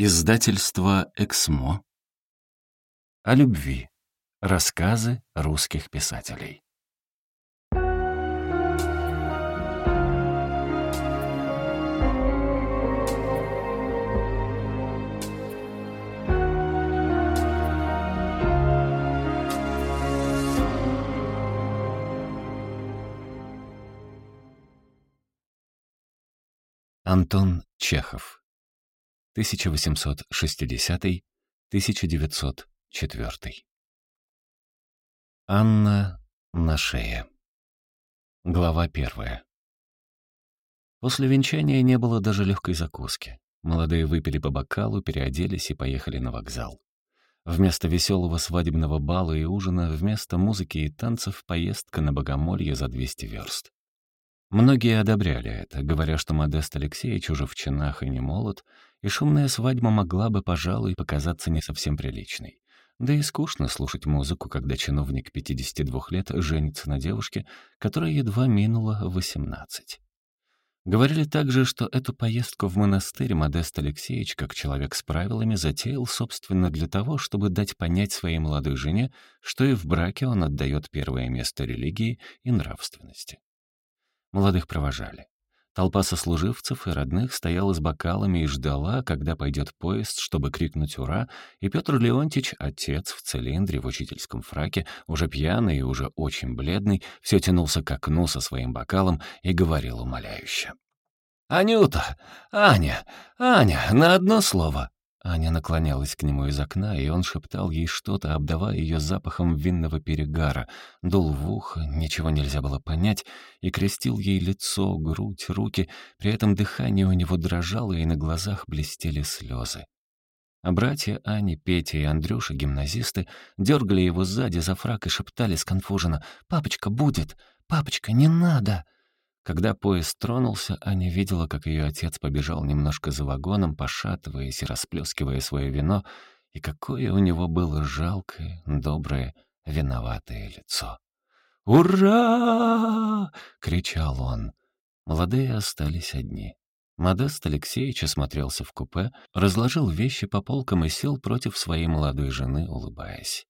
Издательство «Эксмо». О любви. Рассказы русских писателей. Антон Чехов 1860-1904. Анна на шее. Глава первая. После венчания не было даже легкой закуски. Молодые выпили по бокалу, переоделись и поехали на вокзал. Вместо веселого свадебного бала и ужина, вместо музыки и танцев поездка на богомолье за 200 верст. Многие одобряли это, говоря, что Модест Алексеевич уже в чинах и не молод, и шумная свадьба могла бы, пожалуй, показаться не совсем приличной. Да и скучно слушать музыку, когда чиновник 52 лет женится на девушке, которая едва минула 18. Говорили также, что эту поездку в монастырь Модест Алексеевич, как человек с правилами, затеял, собственно, для того, чтобы дать понять своей молодой жене, что и в браке он отдает первое место религии и нравственности. Молодых провожали. Толпа сослуживцев и родных стояла с бокалами и ждала, когда пойдет поезд, чтобы крикнуть «Ура!», и Петр Леонтьевич, отец в цилиндре, в учительском фраке, уже пьяный и уже очень бледный, все тянулся к окну со своим бокалом и говорил умоляюще. «Анюта! Аня! Аня! На одно слово! Аня наклонялась к нему из окна, и он шептал ей что-то, обдавая ее запахом винного перегара, дул в ухо, ничего нельзя было понять, и крестил ей лицо, грудь, руки, при этом дыхание у него дрожало, и на глазах блестели слезы. А братья Ани, Петя и Андрюша, гимназисты, дергали его сзади за фрак и шептали сконфуженно «Папочка будет! Папочка, не надо!» Когда поезд тронулся, Аня видела, как ее отец побежал немножко за вагоном, пошатываясь и расплескивая свое вино, и какое у него было жалкое, доброе, виноватое лицо. «Ура!» — кричал он. Молодые остались одни. Модест Алексеевич осмотрелся в купе, разложил вещи по полкам и сел против своей молодой жены, улыбаясь.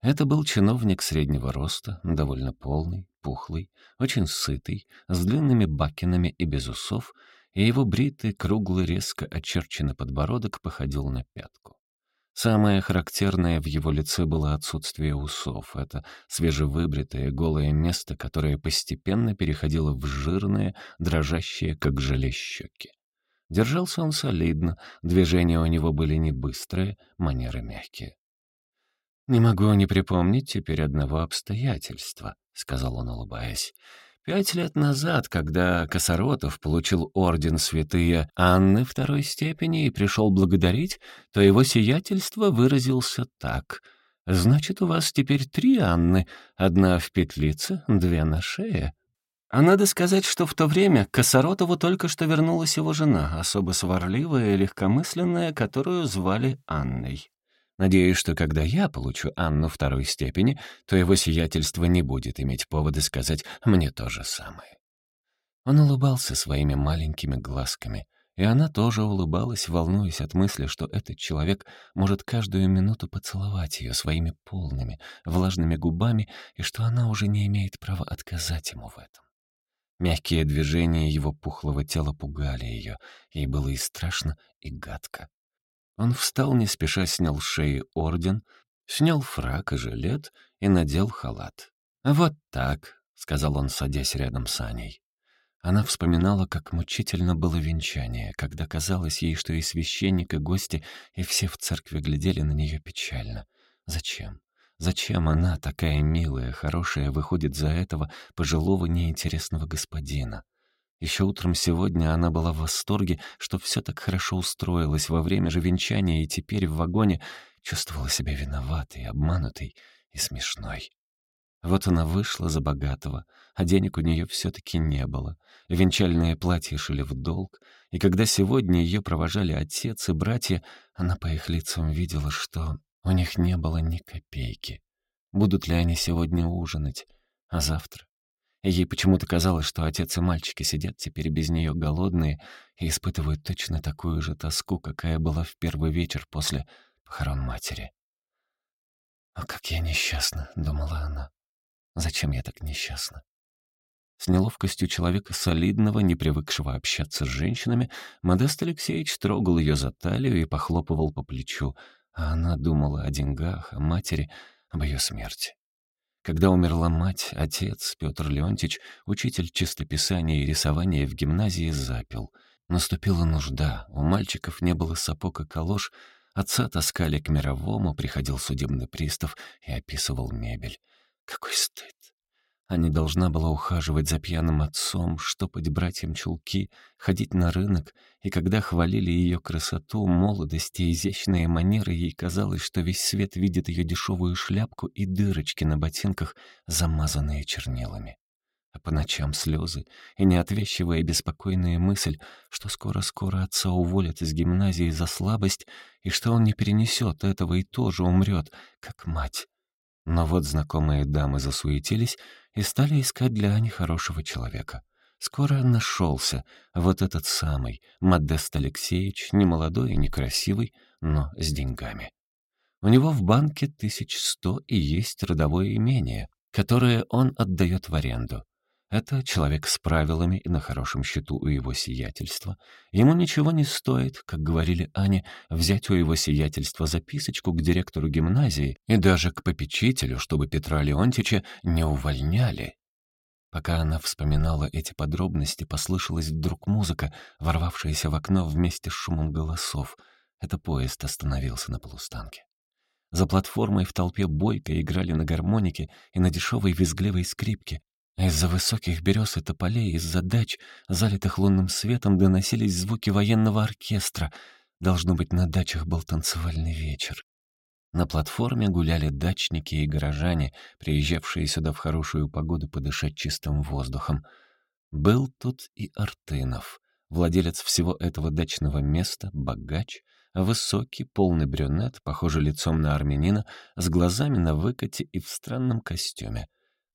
Это был чиновник среднего роста, довольно полный, пухлый, очень сытый, с длинными бакинами и без усов, и его бритый, круглый, резко очерченный подбородок походил на пятку. Самое характерное в его лице было отсутствие усов. Это свежевыбритое голое место, которое постепенно переходило в жирное, дрожащее, как желе щеки. Держался он солидно, движения у него были не быстрые, манеры мягкие. «Не могу не припомнить теперь одного обстоятельства», — сказал он, улыбаясь. «Пять лет назад, когда Косоротов получил орден святые Анны второй степени и пришел благодарить, то его сиятельство выразился так. «Значит, у вас теперь три Анны, одна в петлице, две на шее». А надо сказать, что в то время к Косоротову только что вернулась его жена, особо сварливая и легкомысленная, которую звали Анной. Надеюсь, что когда я получу Анну второй степени, то его сиятельство не будет иметь повода сказать мне то же самое». Он улыбался своими маленькими глазками, и она тоже улыбалась, волнуясь от мысли, что этот человек может каждую минуту поцеловать ее своими полными, влажными губами, и что она уже не имеет права отказать ему в этом. Мягкие движения его пухлого тела пугали ее, ей было и страшно, и гадко. Он встал, не спеша снял с шеи орден, снял фрак и жилет и надел халат. «Вот так», — сказал он, садясь рядом с Аней. Она вспоминала, как мучительно было венчание, когда казалось ей, что и священник, и гости, и все в церкви глядели на нее печально. Зачем? Зачем она, такая милая, хорошая, выходит за этого пожилого неинтересного господина? Еще утром сегодня она была в восторге, что все так хорошо устроилось во время же венчания, и теперь в вагоне чувствовала себя виноватой, обманутой и смешной. Вот она вышла за богатого, а денег у нее все-таки не было. Венчальное платье шили в долг, и когда сегодня ее провожали отец и братья, она по их лицам видела, что у них не было ни копейки. Будут ли они сегодня ужинать, а завтра? Ей почему-то казалось, что отец и мальчики сидят теперь без нее голодные и испытывают точно такую же тоску, какая была в первый вечер после похорон матери. «О, как я несчастна», — думала она. «Зачем я так несчастна?» С неловкостью человека солидного, не привыкшего общаться с женщинами, Модест Алексеевич трогал ее за талию и похлопывал по плечу, а она думала о деньгах, о матери, об ее смерти. Когда умерла мать, отец, Петр Леонтьевич, учитель чистописания и рисования в гимназии, запил. Наступила нужда, у мальчиков не было сапог и калош, отца таскали к мировому, приходил судебный пристав и описывал мебель. Какой стыд! А не должна была ухаживать за пьяным отцом, штопать братьям чулки, ходить на рынок, и когда хвалили ее красоту, молодость и изящные манеры, ей казалось, что весь свет видит ее дешевую шляпку и дырочки на ботинках, замазанные чернилами. А по ночам слезы и неотвязчивая беспокойная мысль, что скоро-скоро отца уволят из гимназии за слабость, и что он не перенесет этого и тоже умрет, как мать. Но вот знакомые дамы засуетились и стали искать для Ани хорошего человека. Скоро нашелся вот этот самый Модест Алексеевич, не молодой и не красивый, но с деньгами. У него в банке тысяч сто и есть родовое имение, которое он отдает в аренду. Это человек с правилами и на хорошем счету у его сиятельства. Ему ничего не стоит, как говорили Ане, взять у его сиятельства записочку к директору гимназии и даже к попечителю, чтобы Петра Леонтича не увольняли. Пока она вспоминала эти подробности, послышалась вдруг музыка, ворвавшаяся в окно вместе с шумом голосов. Это поезд остановился на полустанке. За платформой в толпе бойко играли на гармонике и на дешевой визгливой скрипке, из-за высоких берез и тополей, из-за дач, залитых лунным светом, доносились звуки военного оркестра. Должно быть, на дачах был танцевальный вечер. На платформе гуляли дачники и горожане, приезжавшие сюда в хорошую погоду подышать чистым воздухом. Был тут и Артынов, владелец всего этого дачного места, богач, высокий, полный брюнет, похожий лицом на армянина, с глазами на выкате и в странном костюме.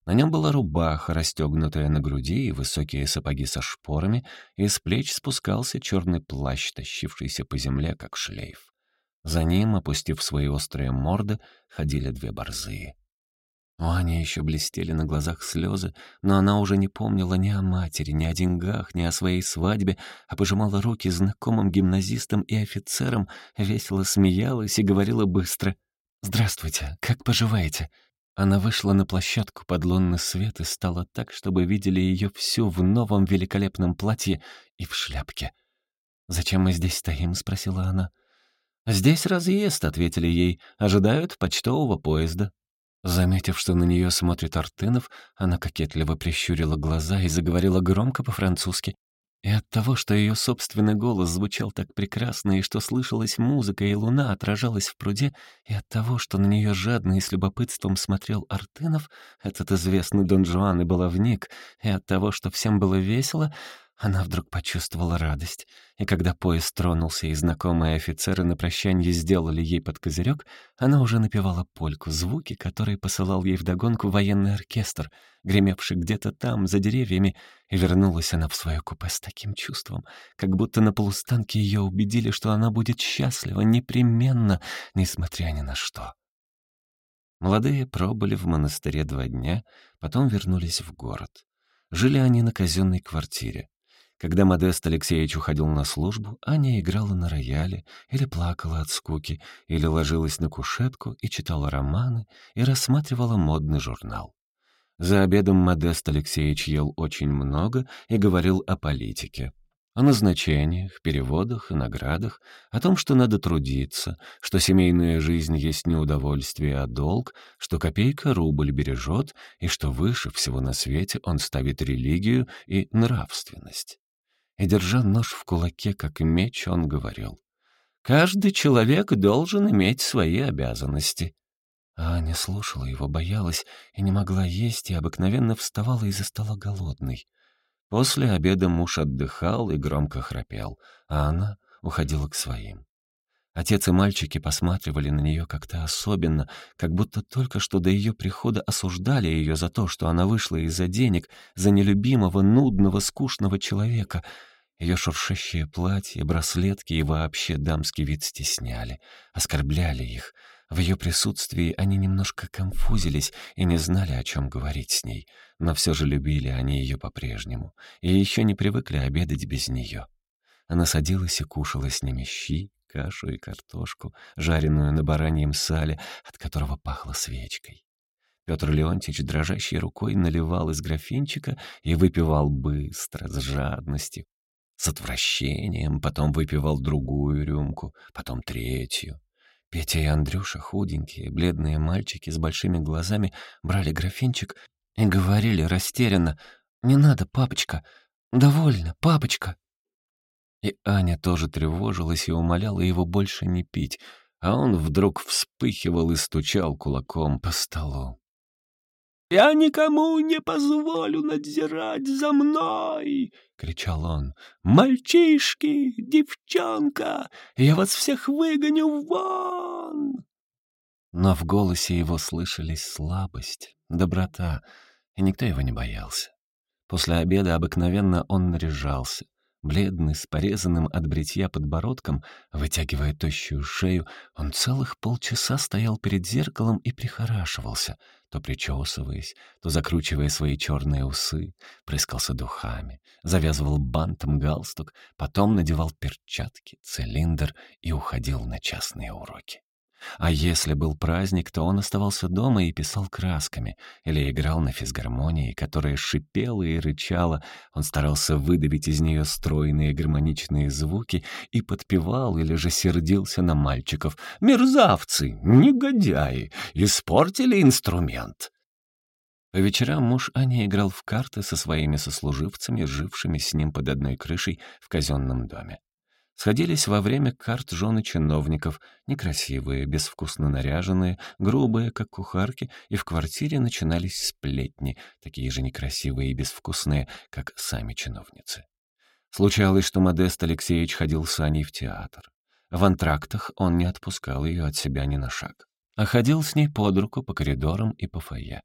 На нем была рубаха, расстегнутая на груди, и высокие сапоги со шпорами, и с плеч спускался черный плащ, тащившийся по земле, как шлейф. За ним, опустив свои острые морды, ходили две борзые. У Ани еще блестели на глазах слезы, но она уже не помнила ни о матери, ни о деньгах, ни о своей свадьбе, а пожимала руки знакомым гимназистам и офицерам, весело смеялась и говорила быстро «Здравствуйте, как поживаете?» Она вышла на площадку под лунный свет и стала так, чтобы видели ее всю в новом великолепном платье и в шляпке. «Зачем мы здесь стоим?» — спросила она. «Здесь разъезд», — ответили ей. «Ожидают почтового поезда». Заметив, что на нее смотрит Артынов, она кокетливо прищурила глаза и заговорила громко по-французски. И от того, что ее собственный голос звучал так прекрасно, и что слышалась музыка, и луна отражалась в пруде, и от того, что на нее жадно и с любопытством смотрел Артынов, этот известный Дон Жуан и баловник, и от того, что всем было весело, она вдруг почувствовала радость, и когда поезд тронулся, и знакомые офицеры на прощанье сделали ей под козырек, она уже напевала польку, звуки, которые посылал ей вдогонку военный оркестр, гремевший где-то там, за деревьями, и вернулась она в свое купе с таким чувством, как будто на полустанке ее убедили, что она будет счастлива непременно, несмотря ни на что. Молодые пробыли в монастыре два дня, потом вернулись в город. Жили они на казенной квартире. Когда Модест Алексеевич уходил на службу, Аня играла на рояле, или плакала от скуки, или ложилась на кушетку и читала романы, и рассматривала модный журнал. За обедом Модест Алексеевич ел очень много и говорил о политике. О назначениях, переводах и наградах, о том, что надо трудиться, что семейная жизнь есть не удовольствие, а долг, что копейка рубль бережет, и что выше всего на свете он ставит религию и нравственность и, держа нож в кулаке, как меч, он говорил. «Каждый человек должен иметь свои обязанности». А Аня слушала его, боялась и не могла есть, и обыкновенно вставала из-за стола голодной. После обеда муж отдыхал и громко храпел, а она уходила к своим. Отец и мальчики посматривали на нее как-то особенно, как будто только что до ее прихода осуждали ее за то, что она вышла из-за денег, за нелюбимого, нудного, скучного человека. Ее шуршащее платье, браслетки и вообще дамский вид стесняли, оскорбляли их. В ее присутствии они немножко конфузились и не знали, о чем говорить с ней, но все же любили они ее по-прежнему и еще не привыкли обедать без нее. Она садилась и кушала с ними щи, кашу и картошку, жареную на бараньем сале, от которого пахло свечкой. Петр Леонтьевич дрожащей рукой наливал из графинчика и выпивал быстро, с жадностью, с отвращением, потом выпивал другую рюмку, потом третью. Петя и Андрюша, худенькие, бледные мальчики с большими глазами, брали графинчик и говорили растерянно «Не надо, папочка! Довольно, папочка!» И Аня тоже тревожилась и умоляла его больше не пить, а он вдруг вспыхивал и стучал кулаком по столу. «Я никому не позволю надзирать за мной!» — кричал он. «Мальчишки, девчонка, я вас всех выгоню вон!» Но в голосе его слышались слабость, доброта, и никто его не боялся. После обеда обыкновенно он наряжался, Бледный, с порезанным от бритья подбородком, вытягивая тощую шею, он целых полчаса стоял перед зеркалом и прихорашивался, то причесываясь, то закручивая свои черные усы, прыскался духами, завязывал бантом галстук, потом надевал перчатки, цилиндр и уходил на частные уроки. А если был праздник, то он оставался дома и писал красками или играл на физгармонии, которая шипела и рычала. Он старался выдавить из нее стройные гармоничные звуки и подпевал или же сердился на мальчиков. «Мерзавцы! Негодяи! Испортили инструмент!» По вечерам муж Ани играл в карты со своими сослуживцами, жившими с ним под одной крышей в казенном доме. Сходились во время карт жены чиновников, некрасивые, безвкусно наряженные, грубые, как кухарки, и в квартире начинались сплетни, такие же некрасивые и безвкусные, как сами чиновницы. Случалось, что Модест Алексеевич ходил с Аней в театр. В антрактах он не отпускал ее от себя ни на шаг, а ходил с ней под руку по коридорам и по фойе.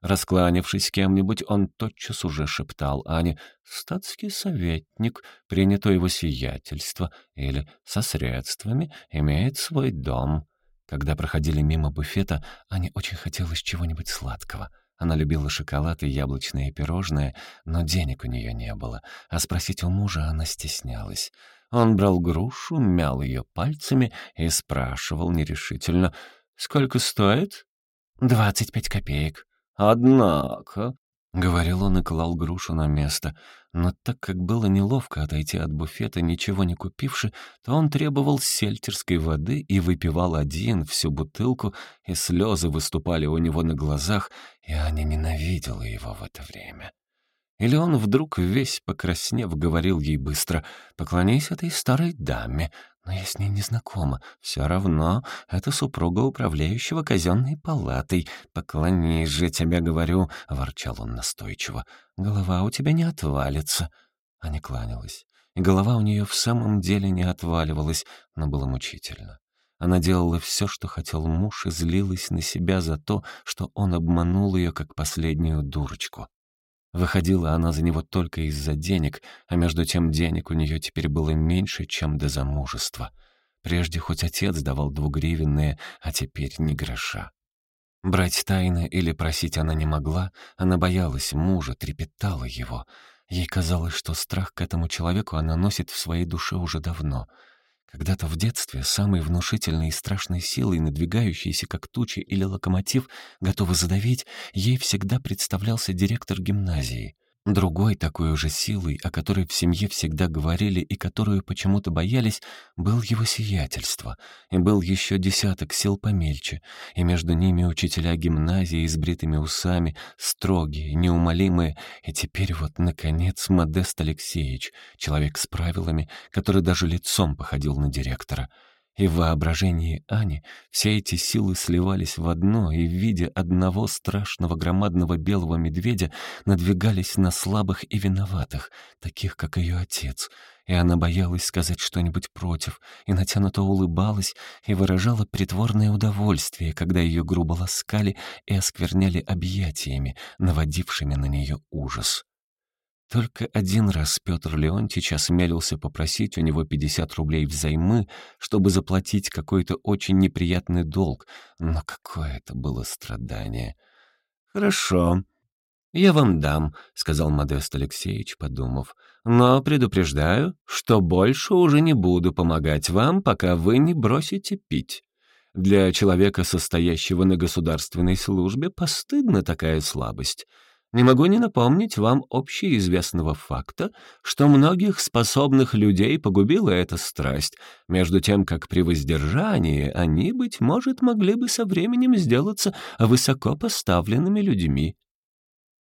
Раскланившись кем-нибудь, он тотчас уже шептал Ане «статский советник, принято его сиятельство» или «со средствами, имеет свой дом». Когда проходили мимо буфета, Ане очень хотелось чего-нибудь сладкого. Она любила шоколад и яблочные пирожные, но денег у нее не было, а спросить у мужа она стеснялась. Он брал грушу, мял ее пальцами и спрашивал нерешительно «Сколько стоит?» «Двадцать пять копеек». «Однако», — говорил он и клал грушу на место, но так как было неловко отойти от буфета, ничего не купивши, то он требовал сельтерской воды и выпивал один всю бутылку, и слезы выступали у него на глазах, и Аня ненавидела его в это время. Или он вдруг, весь покраснев, говорил ей быстро «Поклонись этой старой даме, но я с ней не знакома. Все равно это супруга управляющего казенной палатой. Поклонись же, тебя говорю», — ворчал он настойчиво. «Голова у тебя не отвалится». Аня кланялась. И голова у нее в самом деле не отваливалась, но было мучительно. Она делала все, что хотел муж, и злилась на себя за то, что он обманул ее как последнюю дурочку. Выходила она за него только из-за денег, а между тем денег у нее теперь было меньше, чем до замужества. Прежде хоть отец давал двугривенные, а теперь ни гроша. Брать тайно или просить она не могла, она боялась мужа, трепетала его. Ей казалось, что страх к этому человеку она носит в своей душе уже давно — когда-то в детстве самой внушительной и страшной силой, надвигающейся как туча или локомотив, готовы задавить, ей всегда представлялся директор гимназии — Другой такой уже силой, о которой в семье всегда говорили и которую почему-то боялись, был его сиятельство, и был еще десяток сил помельче, и между ними учителя гимназии с бритыми усами, строгие, неумолимые, и теперь вот, наконец, Модест Алексеевич, человек с правилами, который даже лицом походил на директора — и в воображении Ани все эти силы сливались в одно, и в виде одного страшного громадного белого медведя надвигались на слабых и виноватых, таких, как ее отец, и она боялась сказать что-нибудь против, и натянуто улыбалась и выражала притворное удовольствие, когда ее грубо ласкали и оскверняли объятиями, наводившими на нее ужас. Только один раз Петр Леонтьевич осмелился попросить у него 50 рублей взаймы, чтобы заплатить какой-то очень неприятный долг, но какое это было страдание. «Хорошо, я вам дам», — сказал Модест Алексеевич, подумав, «но предупреждаю, что больше уже не буду помогать вам, пока вы не бросите пить». Для человека, состоящего на государственной службе, постыдна такая слабость. Не могу не напомнить вам общеизвестного факта, что многих способных людей погубила эта страсть, между тем, как при воздержании они, быть может, могли бы со временем сделаться высоко поставленными людьми.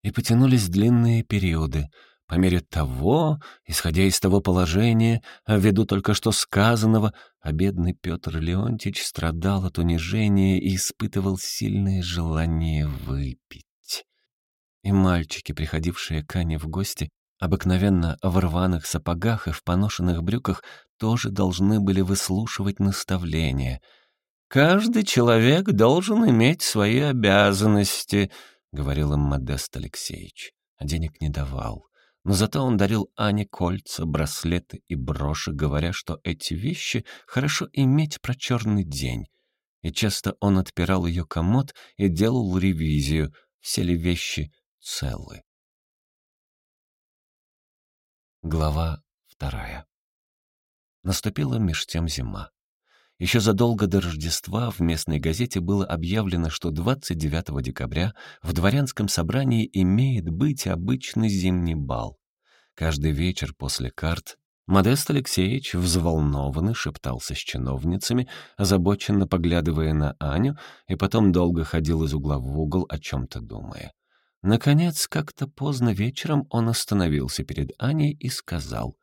И потянулись длинные периоды. По мере того, исходя из того положения, ввиду только что сказанного, а бедный Петр Леонтьевич страдал от унижения и испытывал сильное желание выпить и мальчики, приходившие к Ане в гости, обыкновенно в рваных сапогах и в поношенных брюках, тоже должны были выслушивать наставления. «Каждый человек должен иметь свои обязанности», — говорил им Модест Алексеевич, а денег не давал. Но зато он дарил Ане кольца, браслеты и броши, говоря, что эти вещи хорошо иметь про черный день. И часто он отпирал ее комод и делал ревизию, все ли вещи целы. Глава вторая. Наступила меж тем зима. Еще задолго до Рождества в местной газете было объявлено, что 29 декабря в дворянском собрании имеет быть обычный зимний бал. Каждый вечер после карт Модест Алексеевич, взволнованный, шептался с чиновницами, озабоченно поглядывая на Аню, и потом долго ходил из угла в угол, о чем-то думая. Наконец, как-то поздно вечером он остановился перед Аней и сказал,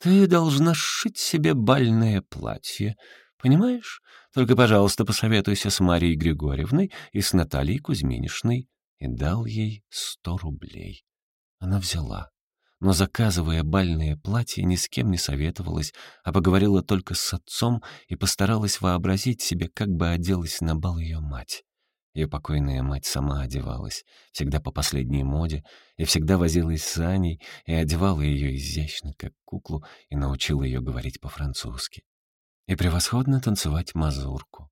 «Ты должна сшить себе бальное платье, понимаешь? Только, пожалуйста, посоветуйся с Марией Григорьевной и с Натальей Кузьминишной». И дал ей сто рублей. Она взяла, но, заказывая бальное платье, ни с кем не советовалась, а поговорила только с отцом и постаралась вообразить себе, как бы оделась на бал ее мать. Ее покойная мать сама одевалась, всегда по последней моде, и всегда возилась с Аней и одевала ее изящно, как куклу, и научила ее говорить по-французски. И превосходно танцевать мазурку.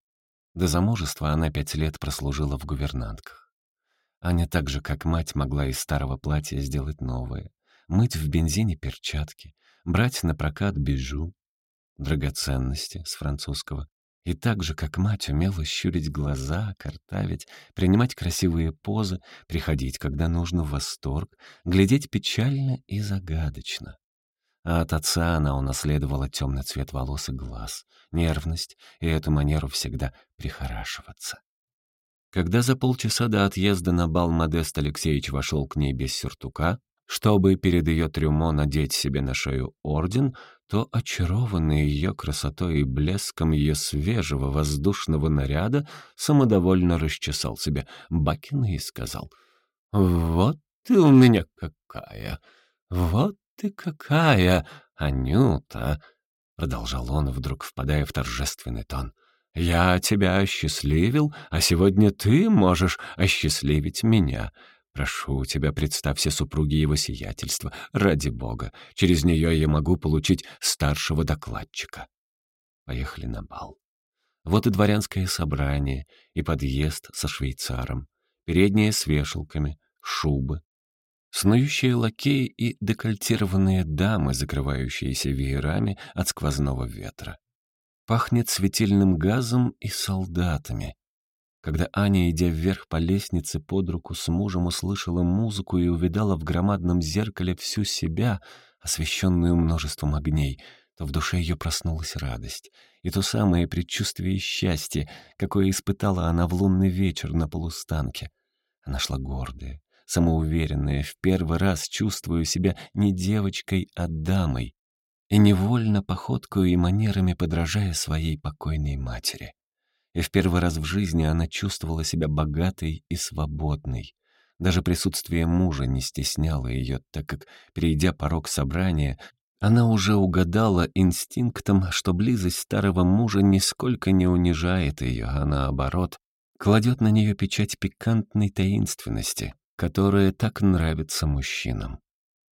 До замужества она пять лет прослужила в гувернантках. Аня так же, как мать, могла из старого платья сделать новое, мыть в бензине перчатки, брать на прокат бижу, драгоценности с французского, и так же, как мать, умела щурить глаза, картавить, принимать красивые позы, приходить, когда нужно, в восторг, глядеть печально и загадочно. А от отца она унаследовала темный цвет волос и глаз, нервность и эту манеру всегда прихорашиваться. Когда за полчаса до отъезда на бал Модест Алексеевич вошел к ней без сюртука, чтобы перед ее трюмо надеть себе на шею орден, то, очарованный ее красотой и блеском ее свежего воздушного наряда, самодовольно расчесал себе бакины и сказал, «Вот ты у меня какая! Вот ты какая, Анюта!» Продолжал он, вдруг впадая в торжественный тон. «Я тебя осчастливил, а сегодня ты можешь осчастливить меня. Прошу тебя, представься супруге его сиятельства, ради бога. Через нее я могу получить старшего докладчика. Поехали на бал. Вот и дворянское собрание, и подъезд со швейцаром, передние с вешалками, шубы, снующие лакеи и декольтированные дамы, закрывающиеся веерами от сквозного ветра. Пахнет светильным газом и солдатами, когда Аня, идя вверх по лестнице под руку с мужем, услышала музыку и увидала в громадном зеркале всю себя, освещенную множеством огней, то в душе ее проснулась радость и то самое предчувствие счастья, какое испытала она в лунный вечер на полустанке. Она шла гордая, самоуверенная, в первый раз чувствуя себя не девочкой, а дамой, и невольно походкою и манерами подражая своей покойной матери и в первый раз в жизни она чувствовала себя богатой и свободной. Даже присутствие мужа не стесняло ее, так как, перейдя порог собрания, Она уже угадала инстинктом, что близость старого мужа нисколько не унижает ее, а наоборот, кладет на нее печать пикантной таинственности, которая так нравится мужчинам.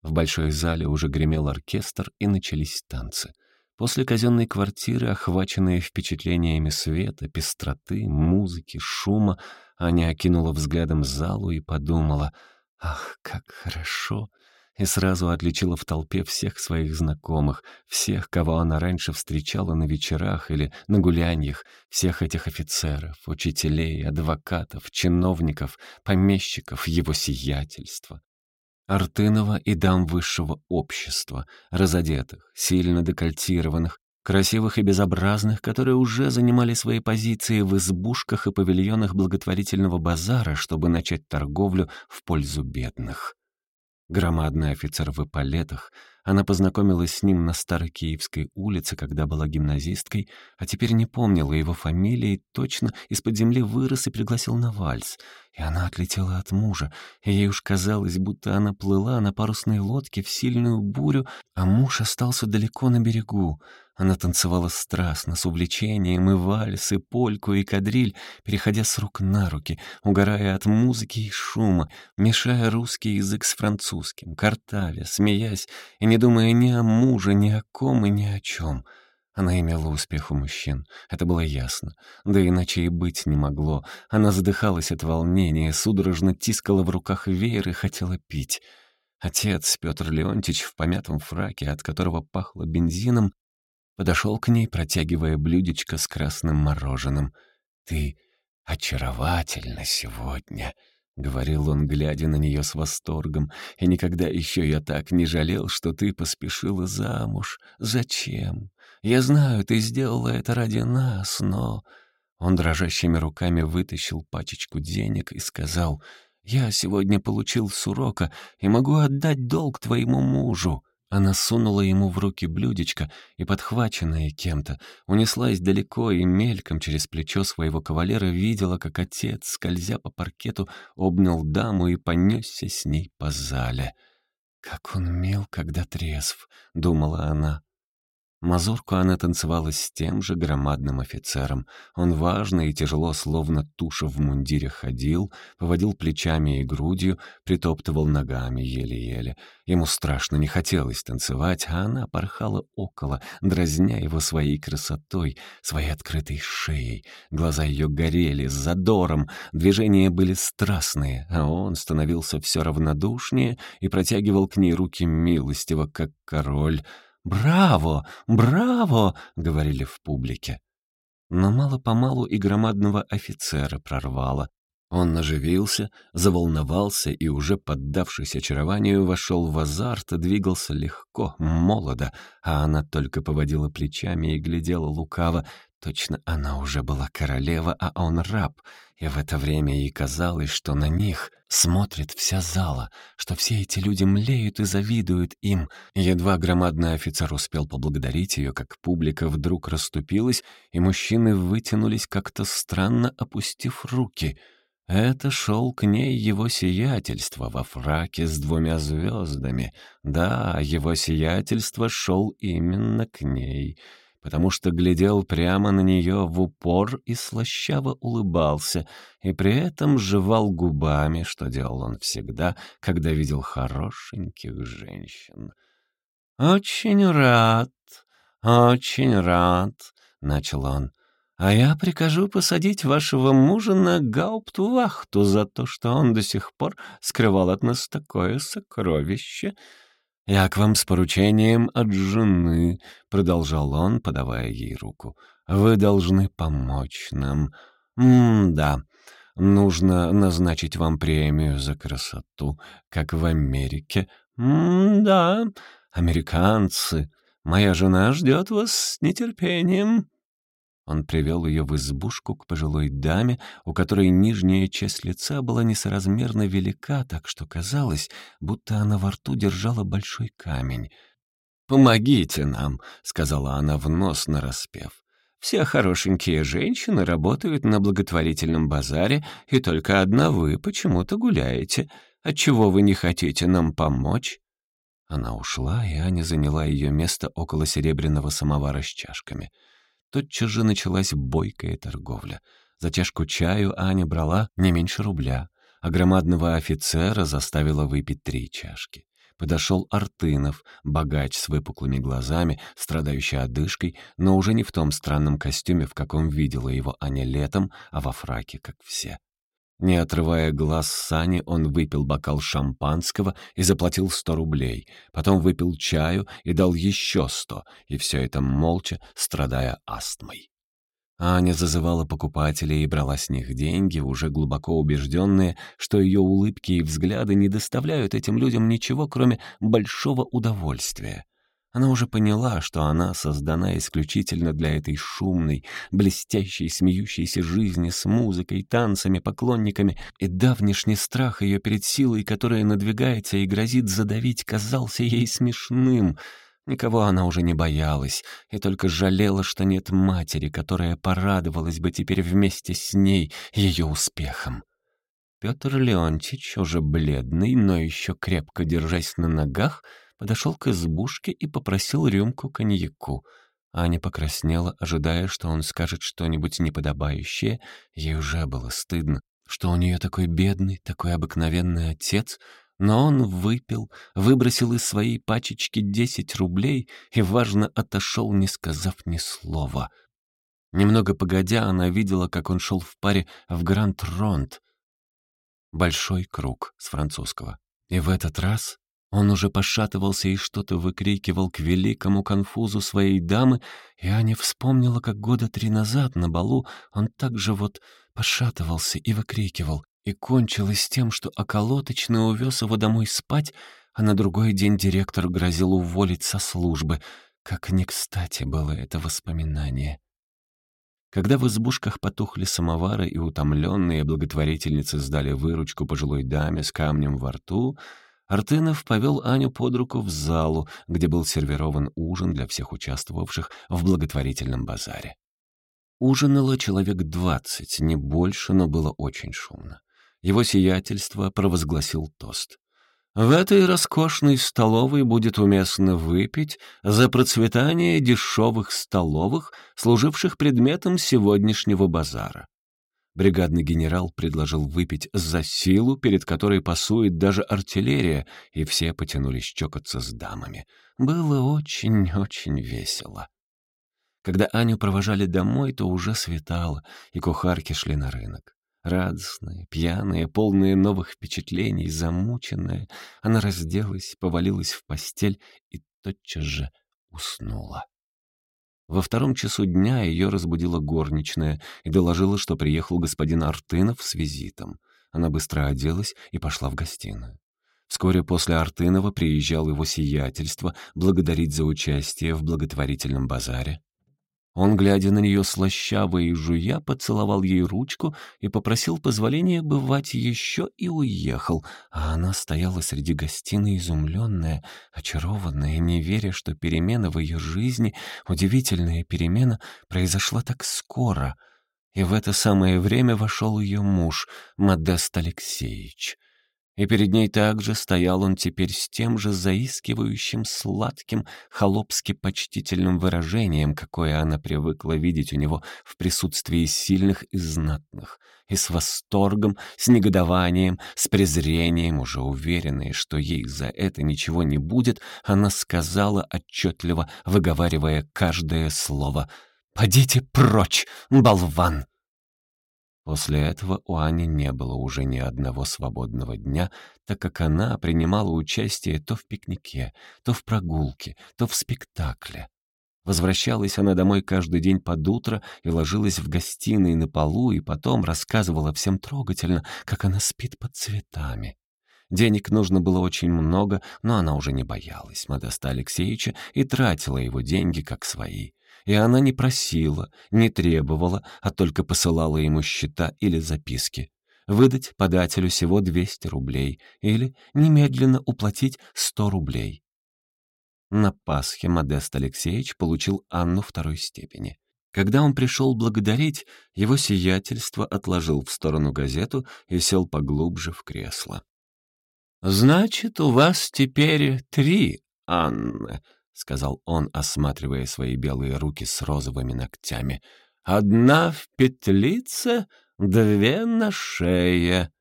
В большой зале уже гремел оркестр, и начались танцы. После казенной квартиры, охваченные впечатлениями света, пестроты, музыки, шума, Аня окинула взглядом залу и подумала, «Ах, как хорошо!» и сразу отличила в толпе всех своих знакомых, всех, кого она раньше встречала на вечерах или на гуляньях, всех этих офицеров, учителей, адвокатов, чиновников, помещиков, его сиятельства. Артынова и дам высшего общества, разодетых, сильно декольтированных, красивых и безобразных, которые уже занимали свои позиции в избушках и павильонах благотворительного базара, чтобы начать торговлю в пользу бедных. Громадный офицер в эполетах. Она познакомилась с ним на Старой Киевской улице, когда была гимназисткой, а теперь не помнила его фамилии, точно из-под земли вырос и пригласил на вальс. И она отлетела от мужа, и ей уж казалось, будто она плыла на парусной лодке в сильную бурю, а муж остался далеко на берегу. Она танцевала страстно, с увлечением, и вальс, и польку, и кадриль, переходя с рук на руки, угорая от музыки и шума, мешая русский язык с французским, картавя, смеясь и не думая ни о муже, ни о ком и ни о чем. Она имела успех у мужчин, это было ясно. Да иначе и быть не могло. Она задыхалась от волнения, судорожно тискала в руках веер и хотела пить. Отец, Петр Леонтьевич, в помятом фраке, от которого пахло бензином, подошел к ней, протягивая блюдечко с красным мороженым. «Ты очаровательна сегодня», — говорил он, глядя на нее с восторгом, «и никогда еще я так не жалел, что ты поспешила замуж. Зачем? Я знаю, ты сделала это ради нас, но...» Он дрожащими руками вытащил пачечку денег и сказал, «Я сегодня получил с урока и могу отдать долг твоему мужу». Она сунула ему в руки блюдечко и, подхваченная кем-то, унеслась далеко и мельком через плечо своего кавалера видела, как отец, скользя по паркету, обнял даму и понесся с ней по зале. «Как он мил, когда трезв», — думала она. Мазурку она танцевала с тем же громадным офицером. Он важно и тяжело, словно туша в мундире, ходил, поводил плечами и грудью, притоптывал ногами еле-еле. Ему страшно не хотелось танцевать, а она порхала около, дразня его своей красотой, своей открытой шеей. Глаза ее горели с задором, движения были страстные, а он становился все равнодушнее и протягивал к ней руки милостиво, как король — «Браво! Браво!» — говорили в публике. Но мало-помалу и громадного офицера прорвало. Он оживился, заволновался и, уже поддавшись очарованию, вошел в азарт и двигался легко, молодо, а она только поводила плечами и глядела лукаво, Точно она уже была королева, а он раб, и в это время ей казалось, что на них смотрит вся зала, что все эти люди млеют и завидуют им. Едва громадный офицер успел поблагодарить ее, как публика вдруг расступилась, и мужчины вытянулись как-то странно, опустив руки. Это шел к ней его сиятельство во фраке с двумя звездами. Да, его сиятельство шел именно к ней — потому что глядел прямо на нее в упор и слащаво улыбался, и при этом жевал губами, что делал он всегда, когда видел хорошеньких женщин. «Очень рад, очень рад», — начал он. «А я прикажу посадить вашего мужа на гауптвахту за то, что он до сих пор скрывал от нас такое сокровище». «Я к вам с поручением от жены», — продолжал он, подавая ей руку. «Вы должны помочь нам. М-да, нужно назначить вам премию за красоту, как в Америке. М-да, американцы. Моя жена ждет вас с нетерпением». Он привел ее в избушку к пожилой даме, у которой нижняя часть лица была несоразмерно велика, так что казалось, будто она во рту держала большой камень. «Помогите нам», — сказала она в нос нараспев. «Все хорошенькие женщины работают на благотворительном базаре, и только одна вы почему-то гуляете. Отчего вы не хотите нам помочь?» Она ушла, и Аня заняла ее место около серебряного самовара с чашками. Тотчас же началась бойкая торговля. За чашку чаю Аня брала не меньше рубля, а громадного офицера заставила выпить три чашки. Подошел Артынов, богач с выпуклыми глазами, страдающий одышкой, но уже не в том странном костюме, в каком видела его Аня летом, а во фраке, как все. Не отрывая глаз Сани, он выпил бокал шампанского и заплатил сто рублей, потом выпил чаю и дал еще сто, и все это молча, страдая астмой. Аня зазывала покупателей и брала с них деньги, уже глубоко убежденные, что ее улыбки и взгляды не доставляют этим людям ничего, кроме большого удовольствия. Она уже поняла, что она создана исключительно для этой шумной, блестящей, смеющейся жизни с музыкой, танцами, поклонниками, и давнишний страх ее перед силой, которая надвигается и грозит задавить, казался ей смешным. Никого она уже не боялась, и только жалела, что нет матери, которая порадовалась бы теперь вместе с ней ее успехом. Петр Леонтьевич, уже бледный, но еще крепко держась на ногах, — подошел к избушке и попросил рюмку коньяку. Аня покраснела, ожидая, что он скажет что-нибудь неподобающее. Ей уже было стыдно, что у нее такой бедный, такой обыкновенный отец, но он выпил, выбросил из своей пачечки десять рублей и, важно, отошел, не сказав ни слова. Немного погодя, она видела, как он шел в паре в Гранд-Ронд. Большой круг с французского. И в этот раз он уже пошатывался и что-то выкрикивал к великому конфузу своей дамы, и Аня вспомнила, как года три назад на балу он также вот пошатывался и выкрикивал, и кончилось тем, что околоточный увез его домой спать, а на другой день директор грозил уволить со службы. Как не кстати было это воспоминание. Когда в избушках потухли самовары и утомленные благотворительницы сдали выручку пожилой даме с камнем во рту — Артынов повел Аню под руку в залу, где был сервирован ужин для всех участвовавших в благотворительном базаре. Ужинало человек двадцать, не больше, но было очень шумно. Его сиятельство провозгласил тост. В этой роскошной столовой будет уместно выпить за процветание дешевых столовых, служивших предметом сегодняшнего базара. Бригадный генерал предложил выпить за силу, перед которой пасует даже артиллерия, и все потянулись чокаться с дамами. Было очень-очень весело. Когда Аню провожали домой, то уже светало, и кухарки шли на рынок. Радостная, пьяная, полная новых впечатлений, замученная, она разделась, повалилась в постель и тотчас же уснула. Во втором часу дня ее разбудила горничная и доложила, что приехал господин Артынов с визитом. Она быстро оделась и пошла в гостиную. Вскоре после Артынова приезжал его сиятельство благодарить за участие в благотворительном базаре. Он, глядя на нее слащаво и жуя, поцеловал ей ручку и попросил позволения бывать еще и уехал, а она стояла среди гостиной изумленная, очарованная, не веря, что перемена в ее жизни, удивительная перемена, произошла так скоро. И в это самое время вошел ее муж, Модест Алексеевич и перед ней также стоял он теперь с тем же заискивающим, сладким, холопски-почтительным выражением, какое она привыкла видеть у него в присутствии сильных и знатных, и с восторгом, с негодованием, с презрением, уже уверенная, что ей за это ничего не будет, она сказала отчетливо, выговаривая каждое слово «Подите прочь, болван!» После этого у Ани не было уже ни одного свободного дня, так как она принимала участие то в пикнике, то в прогулке, то в спектакле. Возвращалась она домой каждый день под утро и ложилась в гостиной на полу, и потом рассказывала всем трогательно, как она спит под цветами. Денег нужно было очень много, но она уже не боялась Модеста Алексеевича и тратила его деньги как свои. И она не просила, не требовала, а только посылала ему счета или записки. Выдать подателю всего 200 рублей или немедленно уплатить 100 рублей. На Пасхе Модест Алексеевич получил Анну второй степени. Когда он пришел благодарить, его сиятельство отложил в сторону газету и сел поглубже в кресло. «Значит, у вас теперь три Анны», — сказал он, осматривая свои белые руки с розовыми ногтями. «Одна в петлице, две на шее».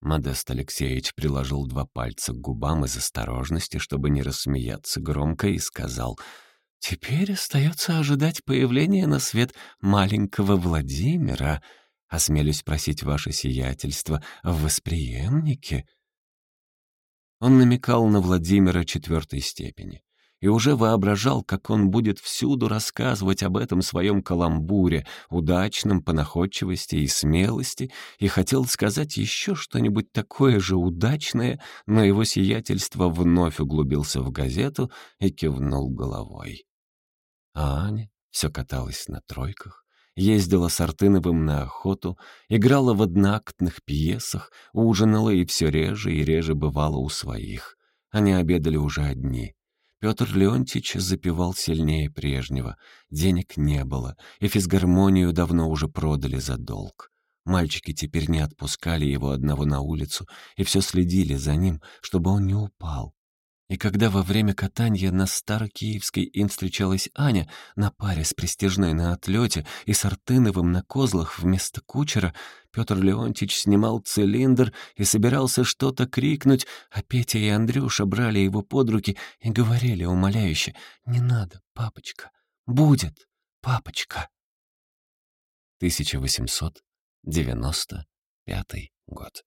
Модест Алексеевич приложил два пальца к губам из осторожности, чтобы не рассмеяться громко, и сказал, «Теперь остается ожидать появления на свет маленького Владимира. Осмелюсь просить ваше сиятельство в восприемнике». Он намекал на Владимира четвертой степени и уже воображал, как он будет всюду рассказывать об этом своем каламбуре, удачном по находчивости и смелости, и хотел сказать еще что-нибудь такое же удачное, но его сиятельство вновь углубился в газету и кивнул головой. А Аня все каталась на тройках, ездила с Артыновым на охоту, играла в одноактных пьесах, ужинала и все реже и реже бывала у своих. Они обедали уже одни. Петр Леонтьевич запевал сильнее прежнего. Денег не было, и физгармонию давно уже продали за долг. Мальчики теперь не отпускали его одного на улицу и все следили за ним, чтобы он не упал. И когда во время катания на Старокиевской им встречалась Аня на паре с Престижной на отлете и с Артыновым на козлах вместо кучера, Петр Леонтьевич снимал цилиндр и собирался что-то крикнуть, а Петя и Андрюша брали его под руки и говорили умоляюще «Не надо, папочка, будет, папочка». 1895 год.